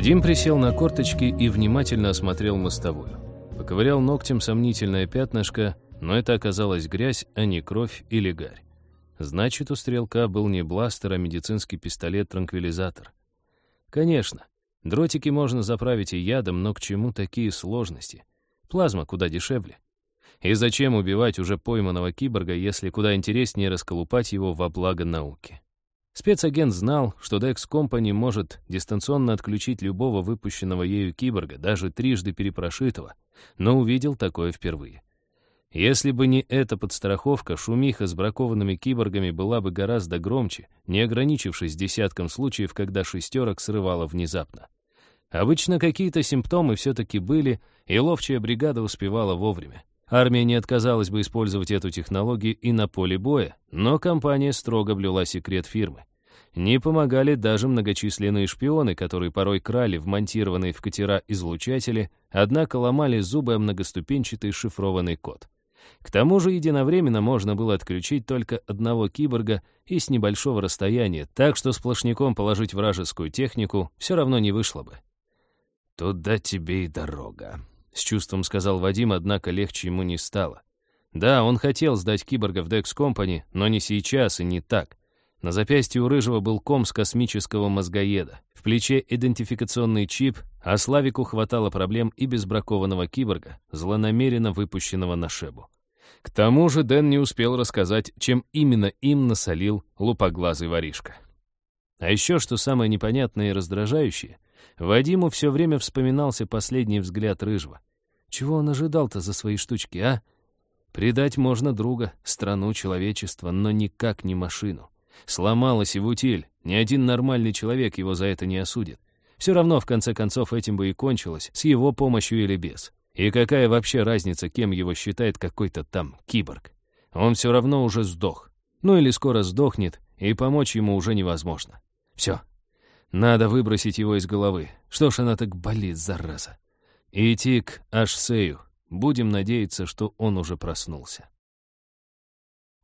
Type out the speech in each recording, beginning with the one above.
Вадим присел на корточки и внимательно осмотрел мостовую. Поковырял ногтем сомнительное пятнышко, но это оказалась грязь, а не кровь или гарь. Значит, у стрелка был не бластер, а медицинский пистолет-транквилизатор. Конечно, дротики можно заправить и ядом, но к чему такие сложности? Плазма куда дешевле. И зачем убивать уже пойманного киборга, если куда интереснее расколупать его во благо науки? Спецагент знал, что Dex Company может дистанционно отключить любого выпущенного ею киборга, даже трижды перепрошитого, но увидел такое впервые. Если бы не эта подстраховка, шумиха с бракованными киборгами была бы гораздо громче, не ограничившись десятком случаев, когда шестерок срывало внезапно. Обычно какие-то симптомы все-таки были, и ловчая бригада успевала вовремя. Армия не отказалась бы использовать эту технологию и на поле боя, но компания строго блюла секрет фирмы. Не помогали даже многочисленные шпионы, которые порой крали вмонтированные в катера излучатели, однако ломали зубы о многоступенчатый шифрованный код. К тому же единовременно можно было отключить только одного киборга и с небольшого расстояния, так что сплошняком положить вражескую технику все равно не вышло бы. «Туда тебе и дорога», — с чувством сказал Вадим, однако легче ему не стало. Да, он хотел сдать киборга в Dex Company, но не сейчас и не так. На запястье у Рыжего был ком с космического мозгоеда. В плече идентификационный чип, а Славику хватало проблем и без бракованного киборга, злонамеренно выпущенного на шебу. К тому же Дэн не успел рассказать, чем именно им насолил лупоглазый воришка. А еще, что самое непонятное и раздражающее — Вадиму все время вспоминался последний взгляд Рыжего. Чего он ожидал-то за свои штучки, а? Предать можно друга, страну, человечество, но никак не машину. Сломалась и в утиль, ни один нормальный человек его за это не осудит. Все равно, в конце концов, этим бы и кончилось, с его помощью или без. И какая вообще разница, кем его считает какой-то там киборг? Он все равно уже сдох. Ну или скоро сдохнет, и помочь ему уже невозможно. Все, надо выбросить его из головы. Что ж она так болит, зараза? Идти к Ашсею. Будем надеяться, что он уже проснулся.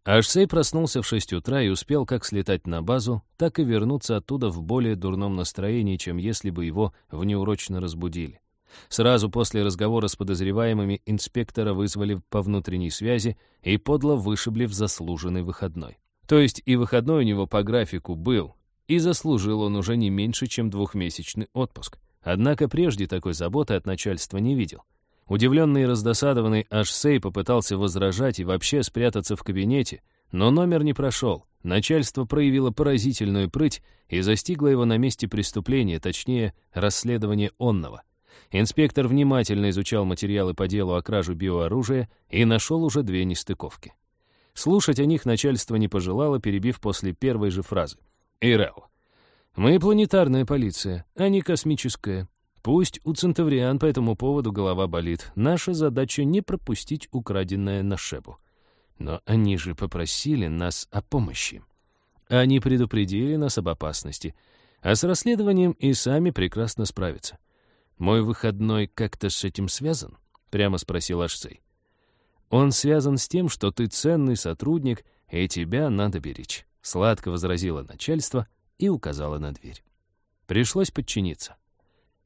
Ашсей проснулся в шесть утра и успел как слетать на базу, так и вернуться оттуда в более дурном настроении, чем если бы его внеурочно разбудили. Сразу после разговора с подозреваемыми инспектора вызвали по внутренней связи и подло вышибли в заслуженный выходной. То есть и выходной у него по графику был, и заслужил он уже не меньше, чем двухмесячный отпуск. Однако прежде такой заботы от начальства не видел. Удивленный и раздосадованный Ашсей попытался возражать и вообще спрятаться в кабинете, но номер не прошел. Начальство проявило поразительную прыть и застигло его на месте преступления, точнее, расследования онного. Инспектор внимательно изучал материалы по делу о краже биооружия и нашел уже две нестыковки. Слушать о них начальство не пожелало, перебив после первой же фразы. Ирел. Мы планетарная полиция, а не космическая. Пусть у центавриан по этому поводу голова болит. Наша задача не пропустить украденное на Шебу. Но они же попросили нас о помощи. Они предупредили нас об опасности, а с расследованием и сами прекрасно справятся. Мой выходной как-то с этим связан? Прямо спросил Ашцей. Он связан с тем, что ты ценный сотрудник, и тебя надо беречь. Сладко возразило начальство и указало на дверь. Пришлось подчиниться.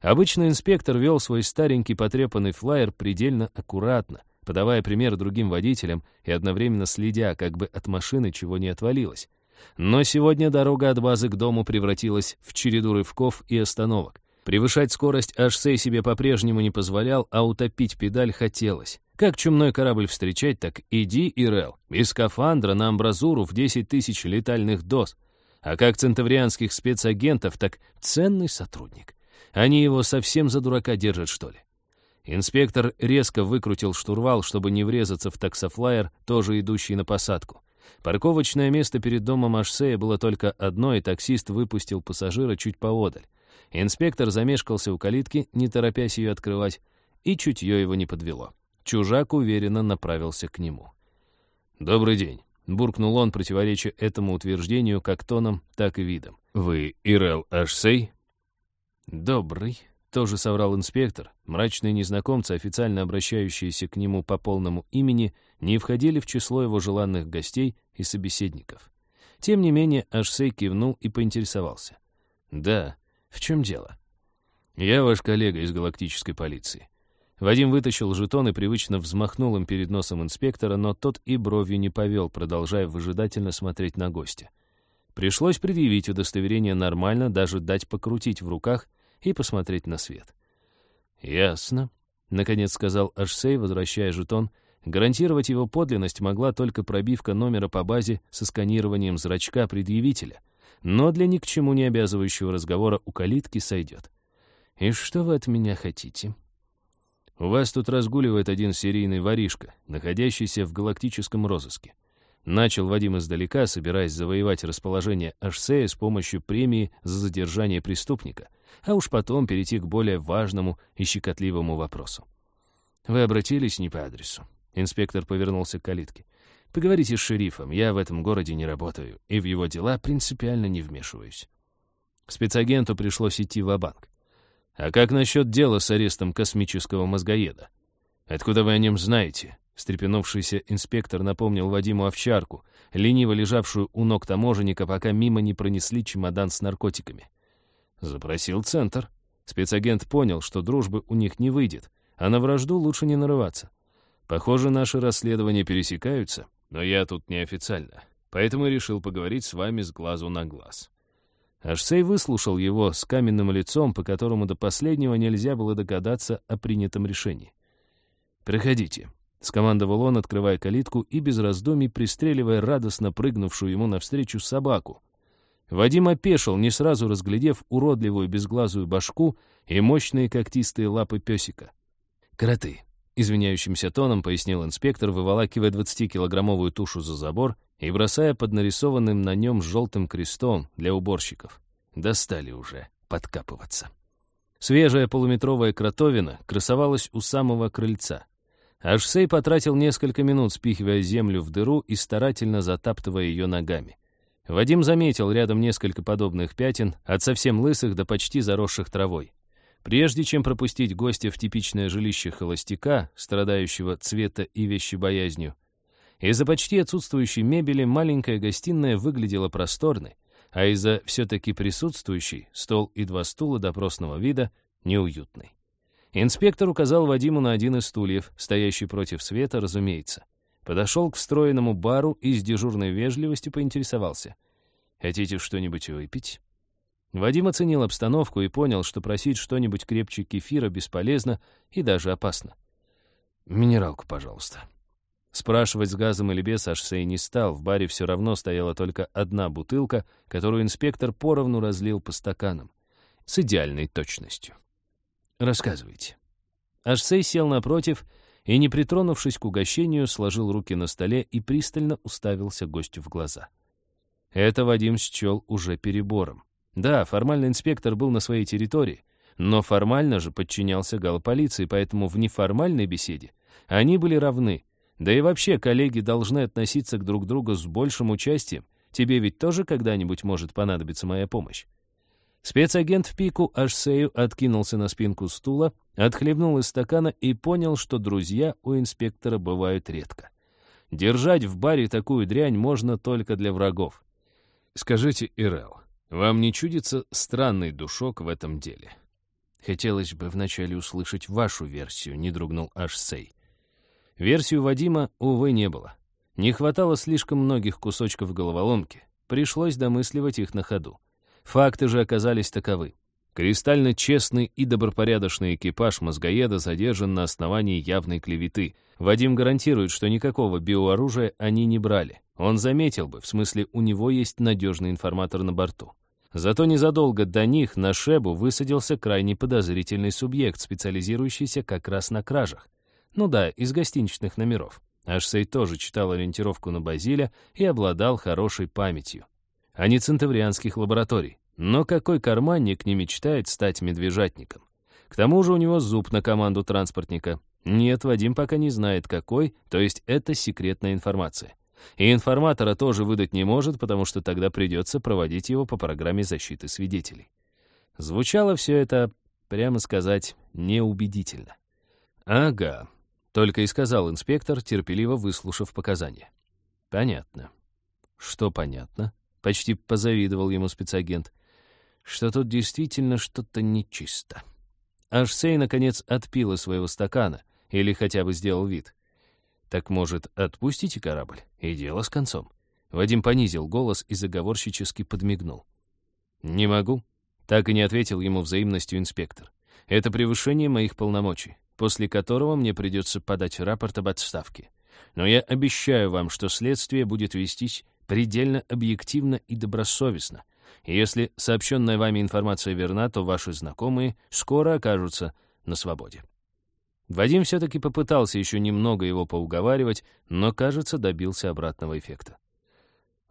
Обычно инспектор вел свой старенький потрепанный флайер предельно аккуратно, подавая пример другим водителям и одновременно следя, как бы от машины чего не отвалилось. Но сегодня дорога от базы к дому превратилась в череду рывков и остановок. Превышать скорость H6 себе по-прежнему не позволял, а утопить педаль хотелось. Как чумной корабль встречать, так иди, Ирел, без скафандра на амбразуру в 10 тысяч летальных доз. А как центаврианских спецагентов, так ценный сотрудник. Они его совсем за дурака держат, что ли? Инспектор резко выкрутил штурвал, чтобы не врезаться в таксофлайер, тоже идущий на посадку. Парковочное место перед домом Ашсея было только одно, и таксист выпустил пассажира чуть поодаль. Инспектор замешкался у калитки, не торопясь ее открывать, и чутье его не подвело. Чужак уверенно направился к нему. «Добрый день», — буркнул он, противореча этому утверждению как тоном, так и видом. «Вы Ирел Ашсей?» «Добрый», — тоже соврал инспектор. Мрачные незнакомцы, официально обращающиеся к нему по полному имени, не входили в число его желанных гостей и собеседников. Тем не менее, Ашсей кивнул и поинтересовался. «Да, в чем дело?» Я ваш коллега из галактической полиции. Вадим вытащил жетон и привычно взмахнул им перед носом инспектора, но тот и бровью не повел, продолжая выжидательно смотреть на гостя. Пришлось предъявить удостоверение нормально, даже дать покрутить в руках и посмотреть на свет. «Ясно», — наконец сказал Ашсей, возвращая жетон. Гарантировать его подлинность могла только пробивка номера по базе со сканированием зрачка предъявителя, но для ни к чему не обязывающего разговора у калитки сойдет. «И что вы от меня хотите?» У вас тут разгуливает один серийный воришка, находящийся в галактическом розыске. Начал Вадим издалека, собираясь завоевать расположение Ашсея с помощью премии за задержание преступника, а уж потом перейти к более важному и щекотливому вопросу. «Вы обратились не по адресу». Инспектор повернулся к калитке. «Поговорите с шерифом, я в этом городе не работаю, и в его дела принципиально не вмешиваюсь». Спецагенту пришлось идти в банк «А как насчет дела с арестом космического мозгоеда? Откуда вы о нем знаете?» Встрепенувшийся инспектор напомнил Вадиму овчарку, лениво лежавшую у ног таможенника, пока мимо не пронесли чемодан с наркотиками. Запросил центр. Спецагент понял, что дружбы у них не выйдет, а на вражду лучше не нарываться. Похоже, наши расследования пересекаются, но я тут неофициально, поэтому решил поговорить с вами с глазу на глаз. Ашсей выслушал его с каменным лицом, по которому до последнего нельзя было догадаться о принятом решении. «Проходите», — скомандовал он, открывая калитку и без раздумий пристреливая радостно прыгнувшую ему навстречу собаку. Вадим опешил, не сразу разглядев уродливую безглазую башку и мощные когтистые лапы песика. «Кроты», — извиняющимся тоном пояснил инспектор, выволакивая 20-килограммовую тушу за забор и бросая под нарисованным на нем желтым крестом для уборщиков. Достали уже подкапываться. Свежая полуметровая кротовина красовалась у самого крыльца. Ашсей потратил несколько минут, спихивая землю в дыру и старательно затаптывая ее ногами. Вадим заметил рядом несколько подобных пятен, от совсем лысых до почти заросших травой. Прежде чем пропустить гостя в типичное жилище холостяка, страдающего цвета и вещебоязнью, из-за почти отсутствующей мебели маленькая гостиная выглядела просторной, а из-за все-таки присутствующей стол и два стула допросного вида неуютной. Инспектор указал Вадиму на один из стульев, стоящий против света, разумеется. Подошел к встроенному бару и с дежурной вежливостью поинтересовался. «Хотите что-нибудь выпить?» Вадим оценил обстановку и понял, что просить что-нибудь крепче кефира бесполезно и даже опасно. «Минералку, пожалуйста», Спрашивать с газом или без Ашсей не стал, в баре все равно стояла только одна бутылка, которую инспектор поровну разлил по стаканам. С идеальной точностью. «Рассказывайте». Ашсей сел напротив и, не притронувшись к угощению, сложил руки на столе и пристально уставился гостю в глаза. Это Вадим счел уже перебором. Да, формально инспектор был на своей территории, но формально же подчинялся галполиции, поэтому в неформальной беседе они были равны — да и вообще коллеги должны относиться к друг другу с большим участием. Тебе ведь тоже когда-нибудь может понадобиться моя помощь. Спецагент в пику Ашсею откинулся на спинку стула, отхлебнул из стакана и понял, что друзья у инспектора бывают редко. Держать в баре такую дрянь можно только для врагов. Скажите, Ирел, вам не чудится странный душок в этом деле? Хотелось бы вначале услышать вашу версию, не дрогнул Ашсей. Версию Вадима, увы, не было. Не хватало слишком многих кусочков головоломки. Пришлось домысливать их на ходу. Факты же оказались таковы. Кристально честный и добропорядочный экипаж мозгоеда задержан на основании явной клеветы. Вадим гарантирует, что никакого биооружия они не брали. Он заметил бы, в смысле, у него есть надежный информатор на борту. Зато незадолго до них на Шебу высадился крайне подозрительный субъект, специализирующийся как раз на кражах. Ну да, из гостиничных номеров. Ашсей тоже читал ориентировку на Базиля и обладал хорошей памятью. А не центаврианских лабораторий. Но какой карманник не мечтает стать медвежатником? К тому же у него зуб на команду транспортника. Нет, Вадим пока не знает, какой, то есть это секретная информация. И информатора тоже выдать не может, потому что тогда придется проводить его по программе защиты свидетелей. Звучало все это, прямо сказать, неубедительно. Ага, только и сказал инспектор, терпеливо выслушав показания. «Понятно». «Что понятно?» — почти позавидовал ему спецагент. «Что тут действительно что-то нечисто». Ашсей, наконец, отпил из своего стакана, или хотя бы сделал вид. «Так, может, отпустите корабль, и дело с концом?» Вадим понизил голос и заговорщически подмигнул. «Не могу», — так и не ответил ему взаимностью инспектор. «Это превышение моих полномочий, после которого мне придется подать рапорт об отставке. Но я обещаю вам, что следствие будет вестись предельно объективно и добросовестно. И если сообщенная вами информация верна, то ваши знакомые скоро окажутся на свободе». Вадим все-таки попытался еще немного его поуговаривать, но, кажется, добился обратного эффекта.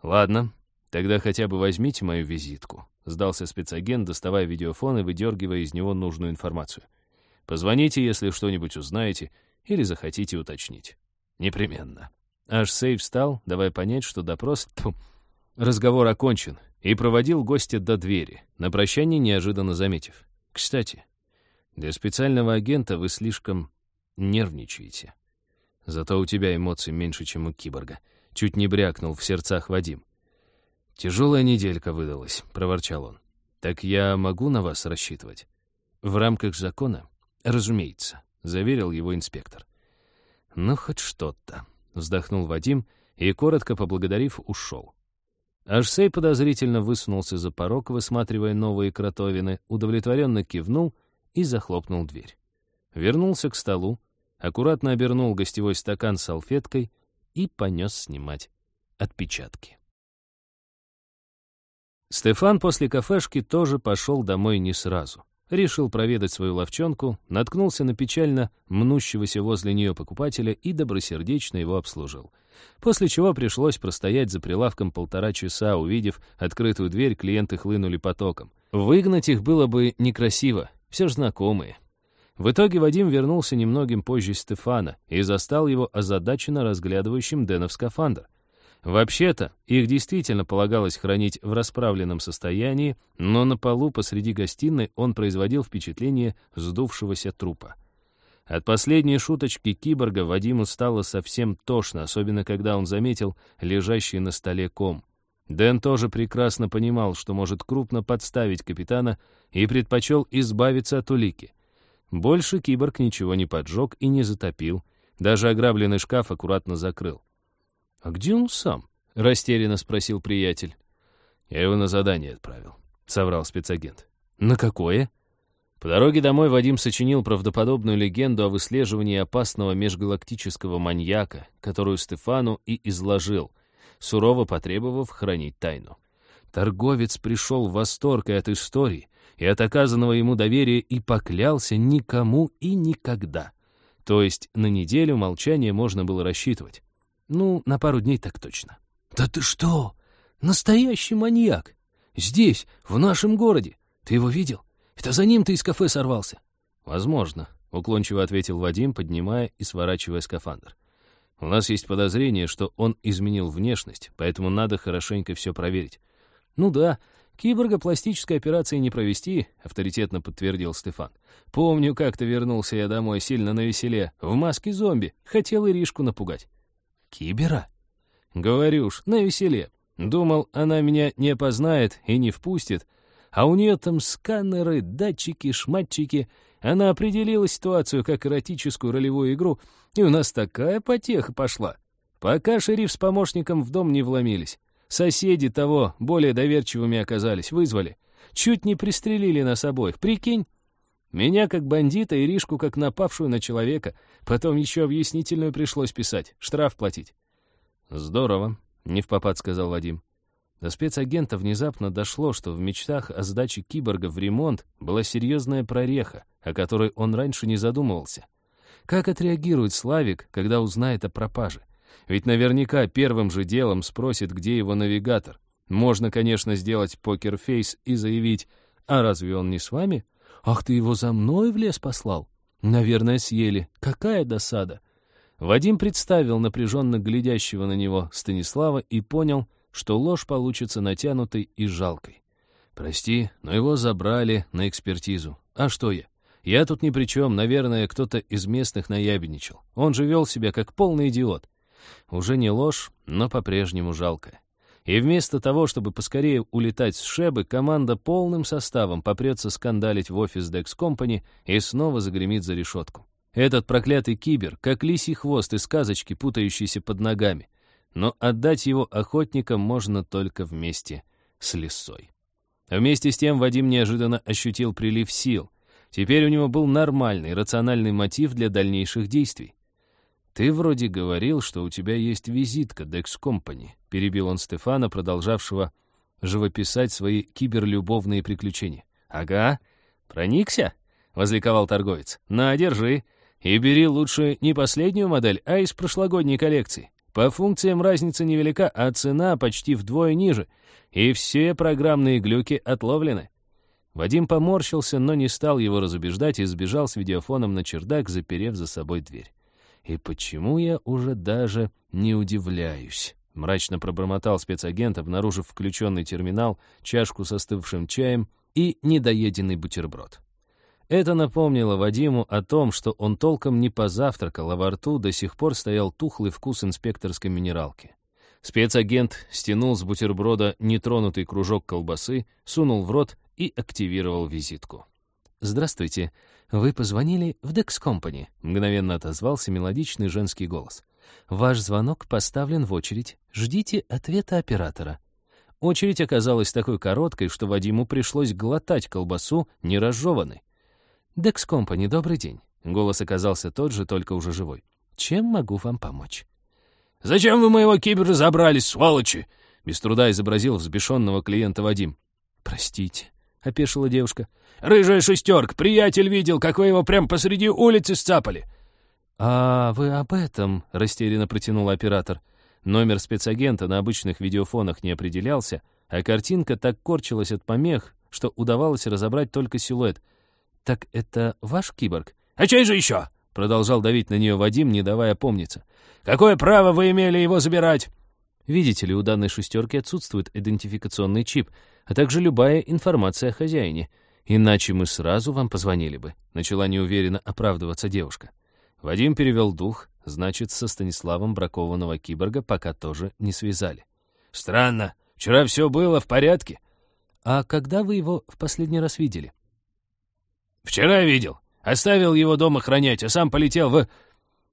«Ладно, тогда хотя бы возьмите мою визитку», — сдался спецагент, доставая видеофон и выдергивая из него нужную информацию. «Позвоните, если что-нибудь узнаете или захотите уточнить. Непременно». Аж сейф встал, давая понять, что допрос... Тьфу, разговор окончен, и проводил гостя до двери, на прощание неожиданно заметив. «Кстати, для специального агента вы слишком нервничаете. Зато у тебя эмоций меньше, чем у киборга. Чуть не брякнул в сердцах Вадим. «Тяжелая неделька выдалась», — проворчал он. «Так я могу на вас рассчитывать?» «В рамках закона?» «Разумеется», — заверил его инспектор. «Ну, хоть что-то», — вздохнул Вадим и, коротко поблагодарив, ушел. Ашсей подозрительно высунулся за порог, высматривая новые кротовины, удовлетворенно кивнул и захлопнул дверь. Вернулся к столу, аккуратно обернул гостевой стакан салфеткой и понес снимать отпечатки. Стефан после кафешки тоже пошел домой не сразу. Решил проведать свою ловчонку, наткнулся на печально мнущегося возле нее покупателя и добросердечно его обслужил. После чего пришлось простоять за прилавком полтора часа, увидев открытую дверь, клиенты хлынули потоком. Выгнать их было бы некрасиво, все же знакомые. В итоге Вадим вернулся немногим позже Стефана и застал его озадаченно разглядывающим Дэна скафандр. Вообще-то, их действительно полагалось хранить в расправленном состоянии, но на полу посреди гостиной он производил впечатление сдувшегося трупа. От последней шуточки киборга Вадиму стало совсем тошно, особенно когда он заметил лежащий на столе ком. Дэн тоже прекрасно понимал, что может крупно подставить капитана и предпочел избавиться от улики. Больше киборг ничего не поджег и не затопил. Даже ограбленный шкаф аккуратно закрыл. «А где он сам?» — растерянно спросил приятель. «Я его на задание отправил», — соврал спецагент. «На какое?» По дороге домой Вадим сочинил правдоподобную легенду о выслеживании опасного межгалактического маньяка, которую Стефану и изложил, сурово потребовав хранить тайну. Торговец пришел в восторг от истории и от оказанного ему доверия и поклялся никому и никогда. То есть на неделю молчания можно было рассчитывать. Ну, на пару дней так точно. «Да ты что? Настоящий маньяк! Здесь, в нашем городе! Ты его видел? Это за ним ты из кафе сорвался?» «Возможно», — уклончиво ответил Вадим, поднимая и сворачивая скафандр. «У нас есть подозрение, что он изменил внешность, поэтому надо хорошенько все проверить». «Ну да, «Киборга пластической операции не провести», — авторитетно подтвердил Стефан. «Помню, как-то вернулся я домой сильно навеселе, в маске зомби, хотел Иришку напугать». «Кибера?» «Говорю уж, навеселе. Думал, она меня не опознает и не впустит, а у нее там сканеры, датчики, шматчики. Она определила ситуацию как эротическую ролевую игру, и у нас такая потеха пошла. Пока шериф с помощником в дом не вломились. Соседи того более доверчивыми оказались, вызвали. Чуть не пристрелили нас обоих, прикинь? Меня как бандита и Ришку как напавшую на человека. Потом еще объяснительную пришлось писать, штраф платить. «Здорово», — не в попад сказал Вадим. До спецагента внезапно дошло, что в мечтах о сдаче киборга в ремонт была серьезная прореха, о которой он раньше не задумывался. Как отреагирует Славик, когда узнает о пропаже? Ведь наверняка первым же делом спросит, где его навигатор. Можно, конечно, сделать покерфейс и заявить, «А разве он не с вами? Ах, ты его за мной в лес послал? Наверное, съели. Какая досада!» Вадим представил напряженно глядящего на него Станислава и понял, что ложь получится натянутой и жалкой. «Прости, но его забрали на экспертизу. А что я? Я тут ни при чем, наверное, кто-то из местных наябедничал. Он же вел себя как полный идиот. Уже не ложь, но по-прежнему жалко. И вместо того, чтобы поскорее улетать с Шебы, команда полным составом попрется скандалить в офис Dex Company и снова загремит за решетку. Этот проклятый кибер, как лисий хвост из сказочки, путающийся под ногами. Но отдать его охотникам можно только вместе с лисой. Вместе с тем Вадим неожиданно ощутил прилив сил. Теперь у него был нормальный, рациональный мотив для дальнейших действий. «Ты вроде говорил, что у тебя есть визитка Dex Company», — перебил он Стефана, продолжавшего живописать свои киберлюбовные приключения. «Ага, проникся?» — возликовал торговец. «На, держи. И бери лучше не последнюю модель, а из прошлогодней коллекции. По функциям разница невелика, а цена почти вдвое ниже. И все программные глюки отловлены». Вадим поморщился, но не стал его разубеждать и сбежал с видеофоном на чердак, заперев за собой дверь. И почему я уже даже не удивляюсь? Мрачно пробормотал спецагент, обнаружив включенный терминал, чашку с остывшим чаем и недоеденный бутерброд. Это напомнило Вадиму о том, что он толком не позавтракал, а во рту до сих пор стоял тухлый вкус инспекторской минералки. Спецагент стянул с бутерброда нетронутый кружок колбасы, сунул в рот и активировал визитку. «Здравствуйте. «Вы позвонили в Dex Company», — мгновенно отозвался мелодичный женский голос. «Ваш звонок поставлен в очередь. Ждите ответа оператора». Очередь оказалась такой короткой, что Вадиму пришлось глотать колбасу неразжеванной. «Dex Company, добрый день». Голос оказался тот же, только уже живой. «Чем могу вам помочь?» «Зачем вы моего кибера забрали, сволочи?» Без труда изобразил взбешенного клиента Вадим. «Простите», — опешила девушка. Рыжая шестерка, приятель видел, как вы его прямо посреди улицы сцапали». «А вы об этом?» — растерянно протянул оператор. Номер спецагента на обычных видеофонах не определялся, а картинка так корчилась от помех, что удавалось разобрать только силуэт. «Так это ваш киборг?» «А чей же еще?» — продолжал давить на нее Вадим, не давая помниться. «Какое право вы имели его забирать?» Видите ли, у данной шестерки отсутствует идентификационный чип, а также любая информация о хозяине. «Иначе мы сразу вам позвонили бы», — начала неуверенно оправдываться девушка. Вадим перевел дух, значит, со Станиславом бракованного киборга пока тоже не связали. «Странно. Вчера все было в порядке». «А когда вы его в последний раз видели?» «Вчера видел. Оставил его дома охранять, а сам полетел в...»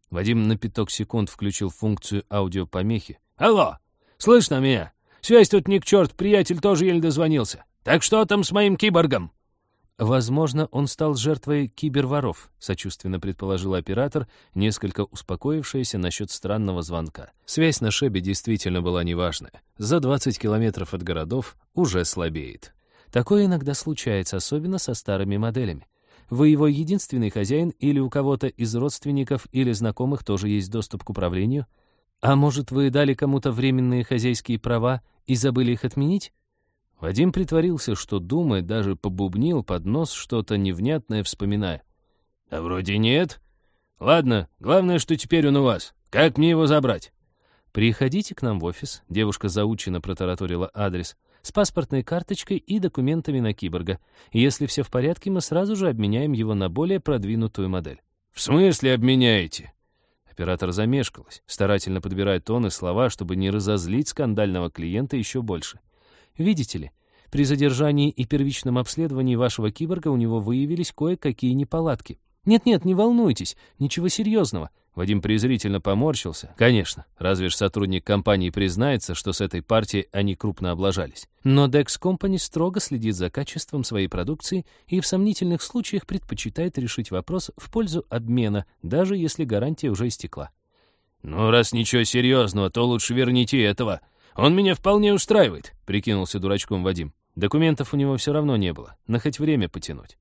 Вадим на пяток секунд включил функцию аудиопомехи. «Алло! Слышно меня? Связь тут не к черт, приятель тоже еле дозвонился. Так что там с моим киборгом?» «Возможно, он стал жертвой киберворов», — сочувственно предположил оператор, несколько успокоившийся насчет странного звонка. Связь на Шебе действительно была неважная. За 20 километров от городов уже слабеет. Такое иногда случается, особенно со старыми моделями. Вы его единственный хозяин или у кого-то из родственников или знакомых тоже есть доступ к управлению? А может, вы дали кому-то временные хозяйские права и забыли их отменить? Вадим притворился, что думает, даже побубнил под нос что-то невнятное, вспоминая. «Да вроде нет. Ладно, главное, что теперь он у вас. Как мне его забрать?» «Приходите к нам в офис», — девушка заученно протараторила адрес, «с паспортной карточкой и документами на киборга. Если все в порядке, мы сразу же обменяем его на более продвинутую модель». «В смысле обменяете?» Оператор замешкалась, старательно подбирая тоны слова, чтобы не разозлить скандального клиента еще больше. Видите ли, при задержании и первичном обследовании вашего киборга у него выявились кое-какие неполадки. Нет-нет, не волнуйтесь, ничего серьезного. Вадим презрительно поморщился. Конечно, разве ж сотрудник компании признается, что с этой партией они крупно облажались. Но Dex Company строго следит за качеством своей продукции и в сомнительных случаях предпочитает решить вопрос в пользу обмена, даже если гарантия уже истекла. «Ну, раз ничего серьезного, то лучше верните этого», «Он меня вполне устраивает», — прикинулся дурачком Вадим. Документов у него все равно не было, на хоть время потянуть.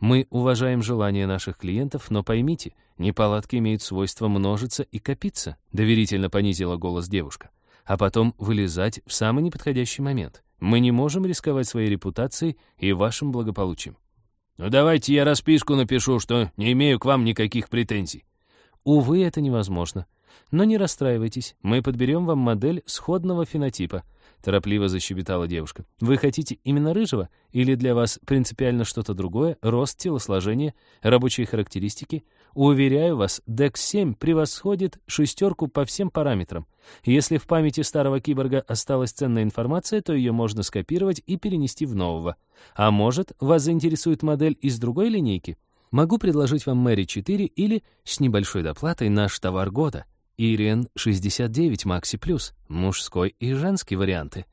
Мы уважаем желания наших клиентов, но поймите, неполадки имеют свойство множиться и копиться, доверительно понизила голос девушка, а потом вылезать в самый неподходящий момент. Мы не можем рисковать своей репутацией и вашим благополучием. Ну давайте я расписку напишу, что не имею к вам никаких претензий. Увы, это невозможно. Но не расстраивайтесь, мы подберем вам модель сходного фенотипа», — торопливо защебетала девушка. «Вы хотите именно рыжего? Или для вас принципиально что-то другое? Рост, телосложение, рабочие характеристики? Уверяю вас, DEX-7 превосходит шестерку по всем параметрам. Если в памяти старого киборга осталась ценная информация, то ее можно скопировать и перенести в нового. А может, вас заинтересует модель из другой линейки? Могу предложить вам Мэри 4 или, с небольшой доплатой, наш товар года. Ириен 69 Maxi Plus, мужской и женский варианты.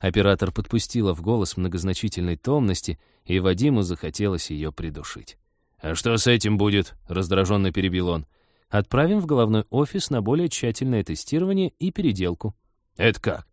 Оператор подпустила в голос многозначительной томности, и Вадиму захотелось ее придушить. «А что с этим будет?» — раздраженно перебил он. «Отправим в головной офис на более тщательное тестирование и переделку». «Это как?»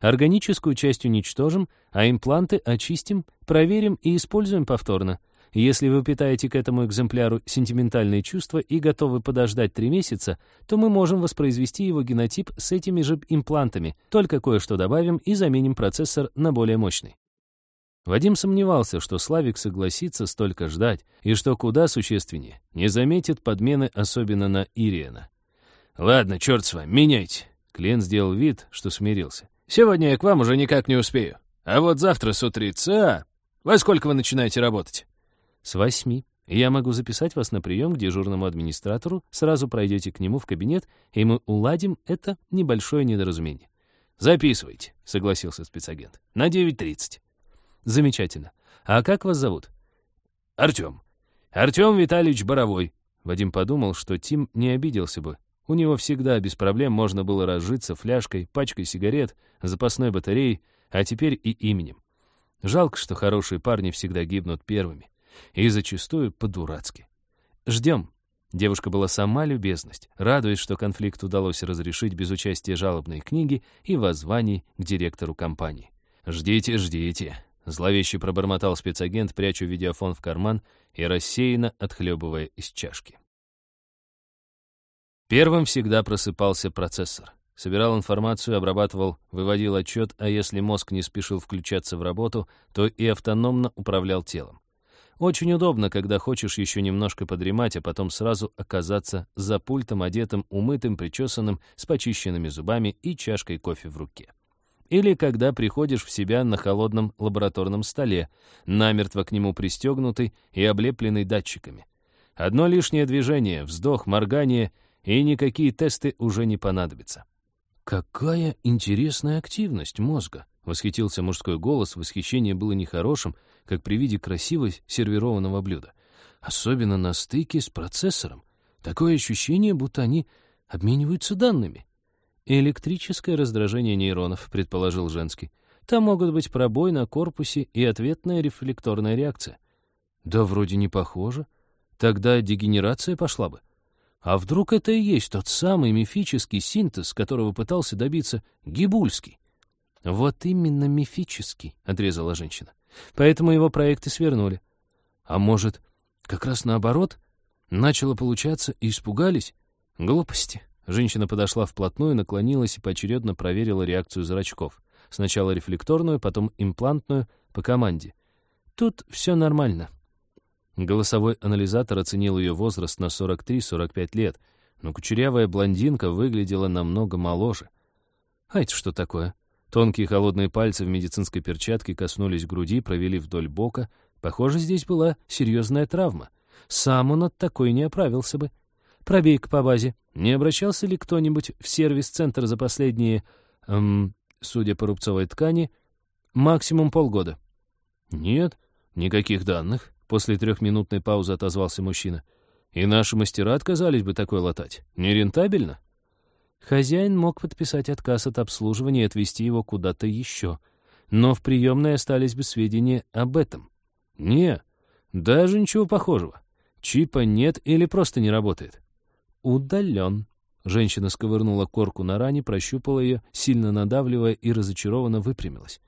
«Органическую часть уничтожим, а импланты очистим, проверим и используем повторно. Если вы питаете к этому экземпляру сентиментальные чувства и готовы подождать три месяца, то мы можем воспроизвести его генотип с этими же имплантами, только кое-что добавим и заменим процессор на более мощный. Вадим сомневался, что Славик согласится столько ждать, и что куда существеннее, не заметит подмены особенно на Ириена. «Ладно, черт с вами, меняйте». Клиент сделал вид, что смирился. «Сегодня я к вам уже никак не успею. А вот завтра с утреца... Во сколько вы начинаете работать?» С восьми. Я могу записать вас на прием к дежурному администратору, сразу пройдете к нему в кабинет, и мы уладим это небольшое недоразумение. «Записывайте», — согласился спецагент. «На 9.30». «Замечательно. А как вас зовут?» «Артем. Артем Витальевич Боровой». Вадим подумал, что Тим не обиделся бы. У него всегда без проблем можно было разжиться фляжкой, пачкой сигарет, запасной батареей, а теперь и именем. Жалко, что хорошие парни всегда гибнут первыми. И зачастую по-дурацки. «Ждем». Девушка была сама любезность, радуясь, что конфликт удалось разрешить без участия жалобной книги и воззваний к директору компании. «Ждите, ждите», — зловеще пробормотал спецагент, пряча видеофон в карман и рассеянно отхлебывая из чашки. Первым всегда просыпался процессор. Собирал информацию, обрабатывал, выводил отчет, а если мозг не спешил включаться в работу, то и автономно управлял телом. Очень удобно, когда хочешь еще немножко подремать, а потом сразу оказаться за пультом, одетым, умытым, причесанным, с почищенными зубами и чашкой кофе в руке. Или когда приходишь в себя на холодном лабораторном столе, намертво к нему пристегнутый и облепленный датчиками. Одно лишнее движение, вздох, моргание, и никакие тесты уже не понадобятся. Какая интересная активность мозга! Восхитился мужской голос, восхищение было нехорошим, как при виде красиво сервированного блюда. Особенно на стыке с процессором. Такое ощущение, будто они обмениваются данными. «Электрическое раздражение нейронов», — предположил женский. «Там могут быть пробой на корпусе и ответная рефлекторная реакция». «Да вроде не похоже. Тогда дегенерация пошла бы». А вдруг это и есть тот самый мифический синтез, которого пытался добиться Гибульский? «Вот именно мифический», — отрезала женщина. «Поэтому его проекты свернули». «А может, как раз наоборот? Начало получаться и испугались?» «Глупости». Женщина подошла вплотную, наклонилась и поочередно проверила реакцию зрачков. Сначала рефлекторную, потом имплантную, по команде. «Тут все нормально». Голосовой анализатор оценил ее возраст на 43-45 лет, но кучерявая блондинка выглядела намного моложе. А это что такое? Тонкие холодные пальцы в медицинской перчатке коснулись груди, провели вдоль бока. Похоже, здесь была серьезная травма. Сам он от такой не оправился бы. Пробейка по базе. Не обращался ли кто-нибудь в сервис-центр за последние, эм, судя по рубцовой ткани, максимум полгода? Нет, никаких данных. После трехминутной паузы отозвался мужчина. И наши мастера отказались бы такой латать. Нерентабельно? Хозяин мог подписать отказ от обслуживания и отвезти его куда-то еще. Но в приемной остались бы сведения об этом. Не, даже ничего похожего. Чипа нет или просто не работает. Удален. Женщина сковырнула корку на ране, прощупала ее, сильно надавливая и разочарованно выпрямилась.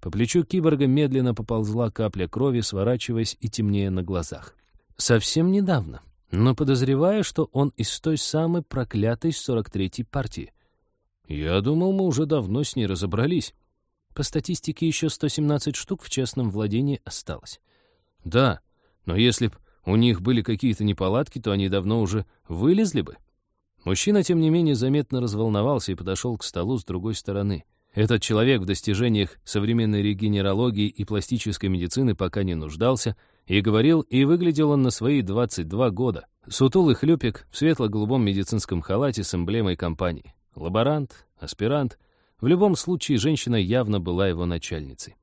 По плечу киборга медленно поползла капля крови, сворачиваясь и темнее на глазах. Совсем недавно но подозреваю, что он из той самой проклятой 43-й партии. Я думал, мы уже давно с ней разобрались. По статистике еще 117 штук в частном владении осталось. Да, но если б у них были какие-то неполадки, то они давно уже вылезли бы. Мужчина, тем не менее, заметно разволновался и подошел к столу с другой стороны. Этот человек в достижениях современной регенерологии и пластической медицины пока не нуждался, И говорил, и выглядел он на свои 22 года. Сутулый хлюпик в светло-голубом медицинском халате с эмблемой компании. Лаборант, аспирант. В любом случае, женщина явно была его начальницей.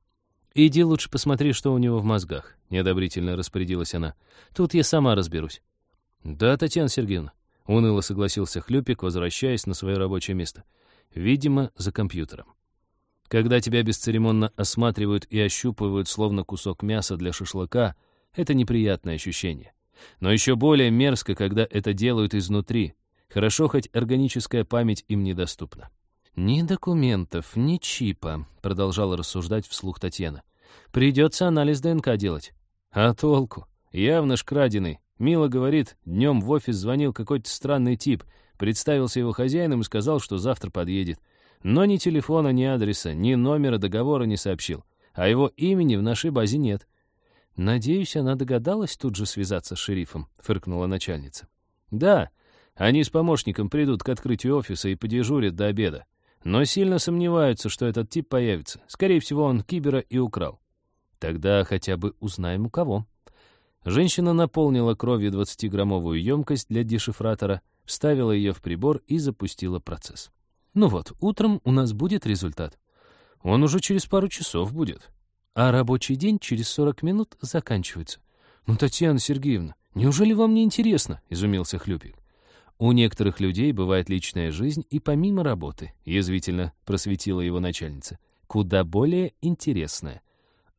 «Иди лучше посмотри, что у него в мозгах», — неодобрительно распорядилась она. «Тут я сама разберусь». «Да, Татьяна Сергеевна», — уныло согласился Хлюпик, возвращаясь на свое рабочее место. «Видимо, за компьютером». Когда тебя бесцеремонно осматривают и ощупывают, словно кусок мяса для шашлыка, это неприятное ощущение. Но еще более мерзко, когда это делают изнутри. Хорошо, хоть органическая память им недоступна. «Ни документов, ни чипа», — продолжала рассуждать вслух Татьяна. «Придется анализ ДНК делать». «А толку? Явно ж краденый. Мила говорит, днем в офис звонил какой-то странный тип, представился его хозяином и сказал, что завтра подъедет. Но ни телефона, ни адреса, ни номера договора не сообщил. А его имени в нашей базе нет. «Надеюсь, она догадалась тут же связаться с шерифом», — фыркнула начальница. «Да, они с помощником придут к открытию офиса и подежурят до обеда. Но сильно сомневаются, что этот тип появится. Скорее всего, он кибера и украл. Тогда хотя бы узнаем, у кого». Женщина наполнила кровью 20-граммовую емкость для дешифратора, вставила ее в прибор и запустила процесс. «Ну вот, утром у нас будет результат. Он уже через пару часов будет а рабочий день через 40 минут заканчивается. «Ну, Татьяна Сергеевна, неужели вам не интересно?» — изумился Хлюпик. «У некоторых людей бывает личная жизнь и помимо работы», — язвительно просветила его начальница. «Куда более интересная.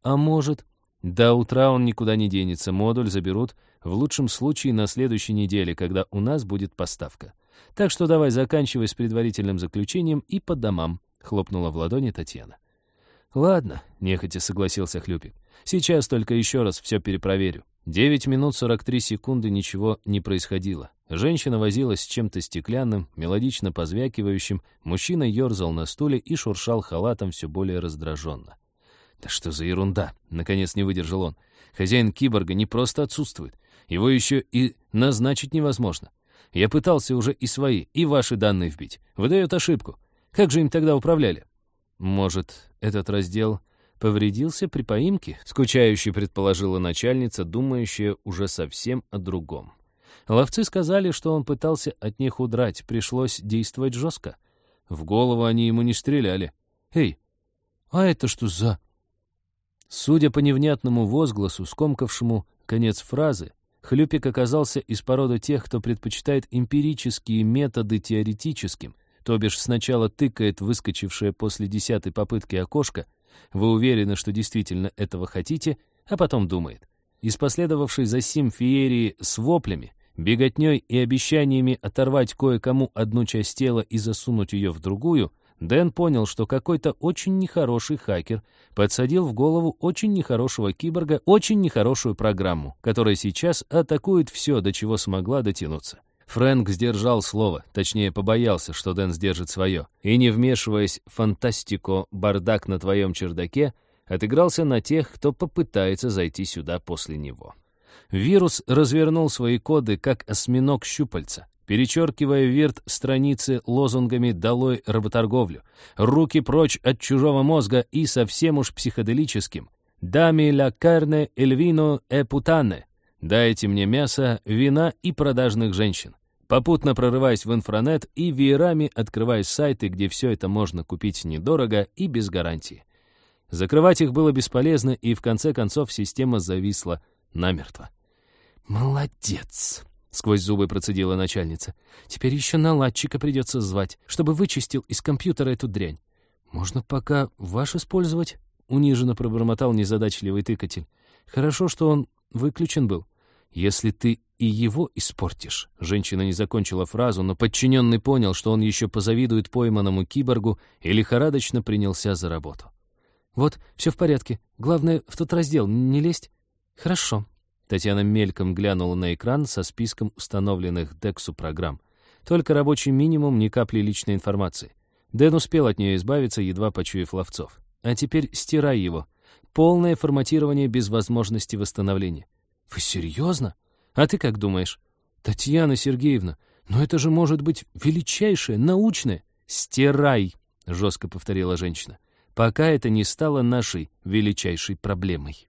А может, до утра он никуда не денется, модуль заберут, в лучшем случае на следующей неделе, когда у нас будет поставка. Так что давай заканчивай с предварительным заключением и по домам», — хлопнула в ладони Татьяна. «Ладно», — нехотя согласился Хлюпик. «Сейчас только еще раз все перепроверю». Девять минут сорок три секунды ничего не происходило. Женщина возилась с чем-то стеклянным, мелодично позвякивающим, мужчина ерзал на стуле и шуршал халатом все более раздраженно. «Да что за ерунда!» — наконец не выдержал он. «Хозяин киборга не просто отсутствует, его еще и назначить невозможно. Я пытался уже и свои, и ваши данные вбить. Выдает ошибку. Как же им тогда управляли?» «Может, этот раздел повредился при поимке?» — скучающе предположила начальница, думающая уже совсем о другом. Ловцы сказали, что он пытался от них удрать, пришлось действовать жестко. В голову они ему не стреляли. «Эй, а это что за...» Судя по невнятному возгласу, скомкавшему конец фразы, Хлюпик оказался из породы тех, кто предпочитает эмпирические методы теоретическим — то бишь сначала тыкает выскочившее после десятой попытки окошко, вы уверены, что действительно этого хотите, а потом думает. Из последовавшей за сим феерии с воплями, беготней и обещаниями оторвать кое-кому одну часть тела и засунуть ее в другую, Дэн понял, что какой-то очень нехороший хакер подсадил в голову очень нехорошего киборга очень нехорошую программу, которая сейчас атакует все, до чего смогла дотянуться. Фрэнк сдержал слово, точнее, побоялся, что Дэн сдержит свое, и, не вмешиваясь в фантастику «бардак на твоем чердаке», отыгрался на тех, кто попытается зайти сюда после него. Вирус развернул свои коды, как осьминог щупальца, перечеркивая вирт страницы лозунгами «Долой работорговлю», «Руки прочь от чужого мозга» и совсем уж психоделическим «Дами ла карне эльвино э путане» Дайте мне мясо, вина и продажных женщин. Попутно прорываясь в инфранет и веерами открывая сайты, где все это можно купить недорого и без гарантии. Закрывать их было бесполезно, и в конце концов система зависла намертво. «Молодец!» — сквозь зубы процедила начальница. «Теперь еще наладчика придется звать, чтобы вычистил из компьютера эту дрянь. Можно пока ваш использовать?» — униженно пробормотал незадачливый тыкатель. «Хорошо, что он выключен был. «Если ты и его испортишь». Женщина не закончила фразу, но подчиненный понял, что он еще позавидует пойманному киборгу и лихорадочно принялся за работу. «Вот, все в порядке. Главное, в тот раздел не лезть». «Хорошо». Татьяна мельком глянула на экран со списком установленных Дексу программ. Только рабочий минимум, ни капли личной информации. Дэн успел от нее избавиться, едва почуяв ловцов. А теперь стирай его. Полное форматирование без возможности восстановления. Вы серьезно? А ты как думаешь? Татьяна Сергеевна, но это же может быть величайшее, научное. Стирай, жестко повторила женщина, пока это не стало нашей величайшей проблемой.